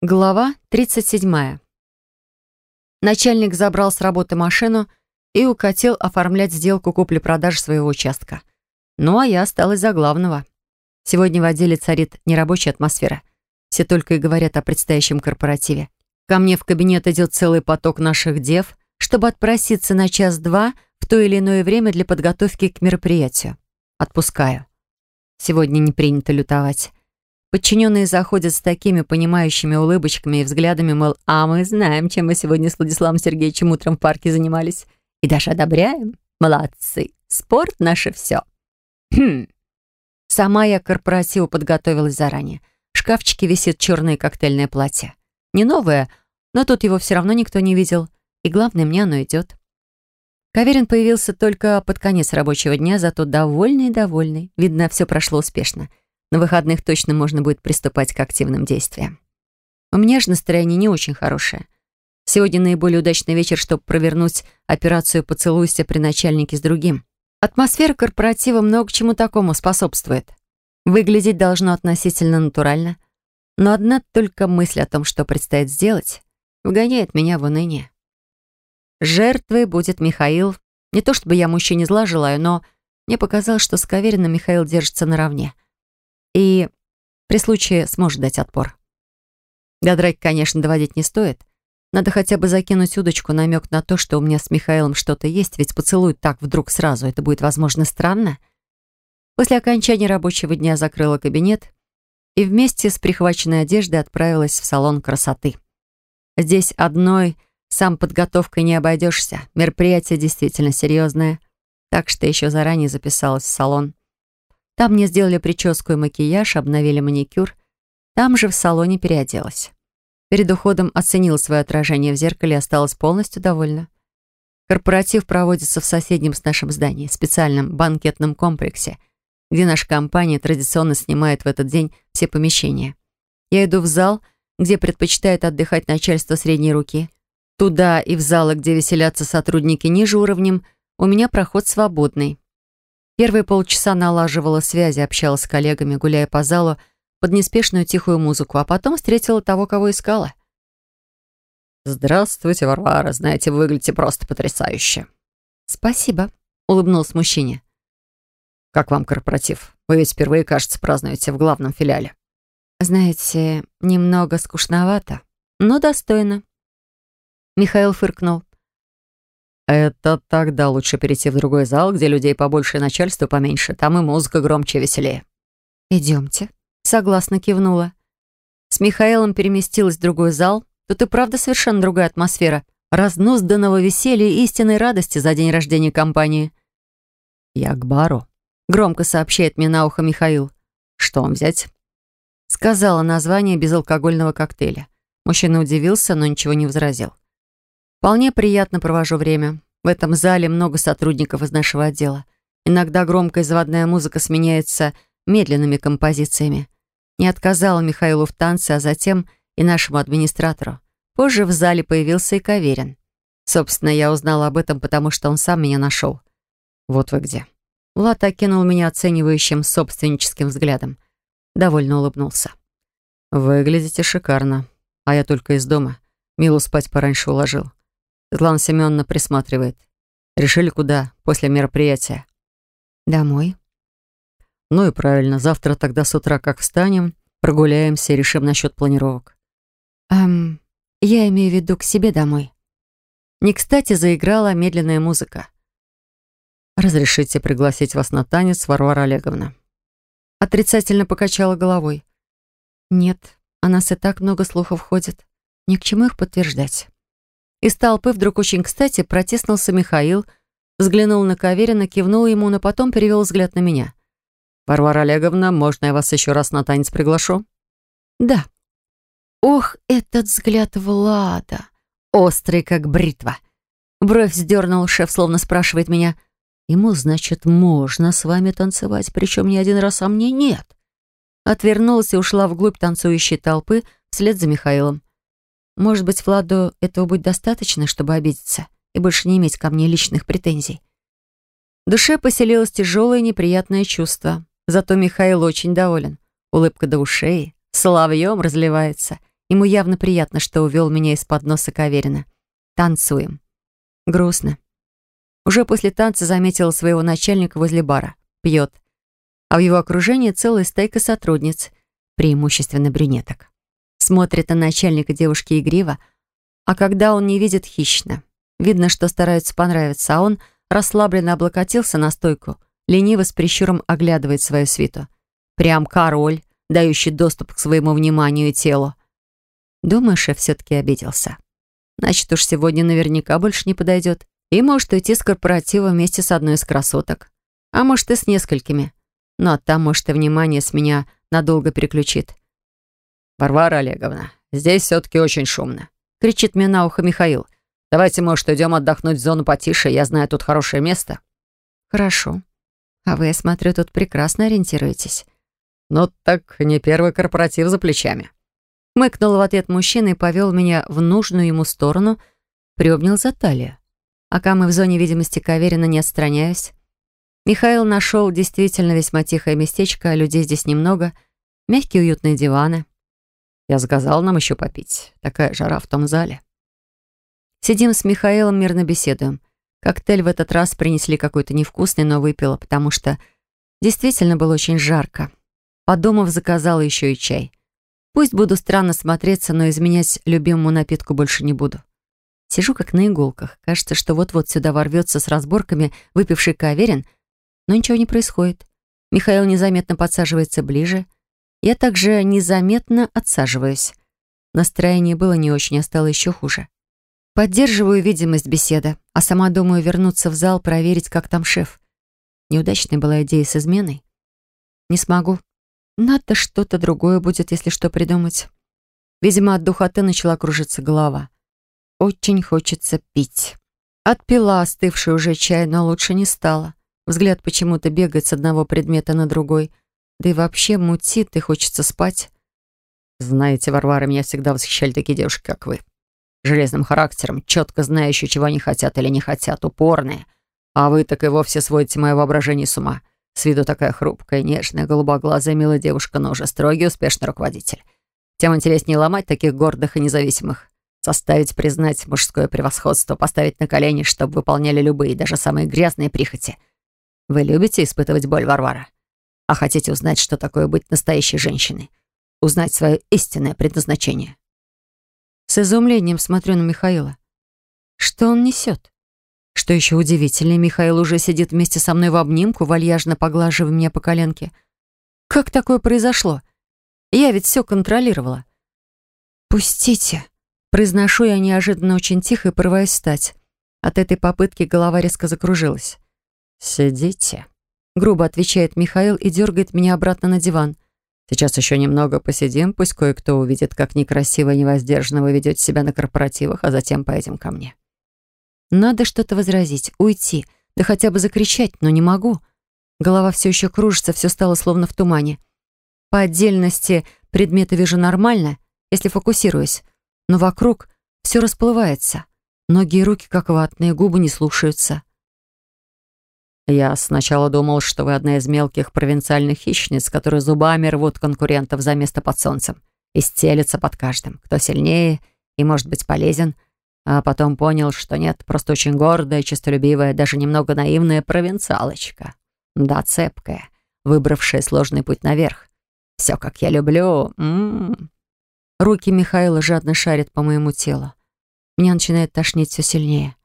Глава 37. Начальник забрал с работы машину и укатил оформлять сделку купли-продажи своего участка. Ну, а я осталась за главного. Сегодня в отделе царит нерабочая атмосфера. Все только и говорят о предстоящем корпоративе. Ко мне в кабинет идет целый поток наших дев, чтобы отпроситься на час-два в то или иное время для подготовки к мероприятию. Отпускаю. Сегодня не принято лютовать. Подчиненные заходят с такими понимающими улыбочками и взглядами, мол, а мы знаем, чем мы сегодня с Владиславом Сергеевичем утром в парке занимались. И даже одобряем. Молодцы. Спорт — наше все. Хм. Сама я к корпоративу подготовилась заранее. В шкафчике висит черное коктейльное платье. Не новое, но тут его все равно никто не видел. И главное, мне оно идет. Каверин появился только под конец рабочего дня, зато довольный-довольный. Видно, все прошло успешно. На выходных точно можно будет приступать к активным действиям. У меня же настроение не очень хорошее. Сегодня наиболее удачный вечер, чтобы провернуть операцию «Поцелуйся при начальнике с другим». Атмосфера корпоратива много чему такому способствует. Выглядеть должно относительно натурально. Но одна только мысль о том, что предстоит сделать, вгоняет меня в уныние. Жертвой будет Михаил. Не то чтобы я мужчине зла желаю, но мне показалось, что с Кавериным Михаил держится наравне — и при случае сможет дать отпор. До драки, конечно, доводить не стоит. Надо хотя бы закинуть удочку, намек на то, что у меня с Михаилом что-то есть, ведь поцелуй так вдруг сразу, это будет, возможно, странно. После окончания рабочего дня закрыла кабинет и вместе с прихваченной одеждой отправилась в салон красоты. Здесь одной сам подготовкой не обойдешься. Мероприятие действительно серьезное, так что еще заранее записалась в салон. Там мне сделали прическу и макияж, обновили маникюр. Там же в салоне переоделась. Перед уходом оценила свое отражение в зеркале и осталась полностью довольна. Корпоратив проводится в соседнем с нашим зданием, специальном банкетном комплексе, где наша компания традиционно снимает в этот день все помещения. Я иду в зал, где предпочитает отдыхать начальство средней руки. Туда и в залы, где веселятся сотрудники ниже уровнем, у меня проход свободный. Первые полчаса налаживала связи, общалась с коллегами, гуляя по залу под неспешную тихую музыку, а потом встретила того, кого искала. «Здравствуйте, Варвара. Знаете, вы выглядите просто потрясающе». «Спасибо», — улыбнулась мужчине. «Как вам корпоратив? Вы ведь впервые, кажется, празднуете в главном филиале». «Знаете, немного скучновато, но достойно». Михаил фыркнул. «Это тогда лучше перейти в другой зал, где людей побольше и начальства поменьше. Там и музыка громче, веселее». «Идемте», — согласно кивнула. С Михаилом переместилась в другой зал. Тут и правда совершенно другая атмосфера. Разнузданного веселья и истинной радости за день рождения компании. «Я к бару», — громко сообщает мне на ухо Михаил. «Что вам взять?» Сказала название безалкогольного коктейля. Мужчина удивился, но ничего не возразил. Вполне приятно провожу время. В этом зале много сотрудников из нашего отдела. Иногда громкая заводная музыка сменяется медленными композициями. Не отказала Михаилу в танце, а затем и нашему администратору. Позже в зале появился и Каверин. Собственно, я узнала об этом, потому что он сам меня нашел. «Вот вы где». Влад окинул меня оценивающим собственническим взглядом. Довольно улыбнулся. «Выглядите шикарно. А я только из дома. Милу спать пораньше уложил. Светлана Семеновна присматривает. Решили, куда после мероприятия? Домой. Ну и правильно. Завтра тогда с утра как встанем, прогуляемся и решим насчет планировок. Эм, я имею в виду к себе домой. Не кстати заиграла медленная музыка. «Разрешите пригласить вас на танец, Варвара Олеговна?» Отрицательно покачала головой. «Нет, о нас и так много слухов ходит. Ни к чему их подтверждать». Из толпы вдруг очень кстати протиснулся Михаил, взглянул на Каверина, кивнул ему, но потом перевел взгляд на меня. «Варвара Олеговна, можно я вас еще раз на танец приглашу?» «Да». Ох, этот взгляд Влада! Острый, как бритва. Бровь сдернул шеф, словно спрашивает меня. «Ему, значит, можно с вами танцевать, причем не один раз, а мне нет». Отвернулась и ушла вглубь танцующей толпы вслед за Михаилом. Может быть, Владу этого будет достаточно, чтобы обидеться и больше не иметь ко мне личных претензий. В душе поселилось тяжелое неприятное чувство. Зато Михаил очень доволен. Улыбка до ушей, соловьем разливается. Ему явно приятно, что увел меня из-под носа Каверина. Танцуем. Грустно. Уже после танца заметила своего начальника возле бара. Пьет. А в его окружении целая стайка сотрудниц, преимущественно брюнеток. Смотрит на начальника девушки игриво, а когда он не видит хищно. Видно, что стараются понравиться, а он расслабленно облокотился на стойку, лениво с прищуром оглядывает свою свиту. Прям король, дающий доступ к своему вниманию и телу. Думаю, шеф все-таки обиделся. Значит, уж сегодня наверняка больше не подойдет. И может уйти с корпоратива вместе с одной из красоток. А может и с несколькими. Но там, может, и внимание с меня надолго переключит. «Варвара Олеговна, здесь все-таки очень шумно», — кричит мне на ухо Михаил. «Давайте, может, идем отдохнуть в зону потише, я знаю тут хорошее место». «Хорошо. А вы, я смотрю, тут прекрасно ориентируетесь». «Ну так не первый корпоратив за плечами». Мыкнул в ответ мужчина и повел меня в нужную ему сторону, приобнял за талию. Пока мы в зоне видимости Каверина не отстраняюсь. Михаил нашел действительно весьма тихое местечко, людей здесь немного, мягкие уютные диваны. Я заказал нам еще попить. Такая жара в том зале. Сидим с Михаилом, мирно беседуем. Коктейль в этот раз принесли какой-то невкусный, но выпила, потому что действительно было очень жарко. Подумав, заказала еще и чай. Пусть буду странно смотреться, но изменять любимому напитку больше не буду. Сижу как на иголках. Кажется, что вот-вот сюда ворвется с разборками выпивший каверин, но ничего не происходит. Михаил незаметно подсаживается ближе. Я также незаметно отсаживаюсь. Настроение было не очень, а стало еще хуже. Поддерживаю видимость беседы, а сама думаю вернуться в зал, проверить, как там шеф. Неудачной была идея с изменой. Не смогу. Надо что-то другое будет, если что придумать. Видимо, от духоты начала кружиться голова. Очень хочется пить. Отпила остывший уже чай, но лучше не стало. Взгляд почему-то бегает с одного предмета на другой. Да и вообще мутит, и хочется спать. Знаете, Варвара, меня всегда восхищали такие девушки, как вы. Железным характером, четко знающие, чего они хотят или не хотят, упорные. А вы так и вовсе сводите мое воображение с ума. С виду такая хрупкая, нежная, голубоглазая, милая девушка, но уже строгий, успешный руководитель. Тем интереснее ломать таких гордых и независимых. Заставить признать мужское превосходство, поставить на колени, чтобы выполняли любые, даже самые грязные прихоти. Вы любите испытывать боль, Варвара? А хотите узнать, что такое быть настоящей женщиной? Узнать свое истинное предназначение? С изумлением смотрю на Михаила. Что он несет? Что еще удивительнее, Михаил уже сидит вместе со мной в обнимку, вальяжно поглаживая меня по коленке. Как такое произошло? Я ведь все контролировала. «Пустите!» Произношу я неожиданно очень тихо и порываюсь встать. От этой попытки голова резко закружилась. «Сидите», — грубо отвечает Михаил и дергает меня обратно на диван. «Сейчас еще немного посидим, пусть кое-кто увидит, как некрасиво и невоздержанно вы ведете себя на корпоративах, а затем поедем ко мне». Надо что-то возразить, уйти, да хотя бы закричать, но не могу. Голова все еще кружится, все стало словно в тумане. По отдельности предметы вижу нормально, если фокусируюсь но вокруг все расплывается. Ноги и руки как ватные, губы не слушаются. Я сначала думал, что вы одна из мелких провинциальных хищниц, которые зубами рвут конкурентов за место под солнцем и стелятся под каждым, кто сильнее и может быть полезен, а потом понял, что нет, просто очень гордая, честолюбивая, даже немного наивная провинциалочка. Да, цепкая, выбравшая сложный путь наверх. Все, как я люблю. М -м -м. Руки Михаила жадно шарят по моему телу. Меня начинает тошнить все сильнее.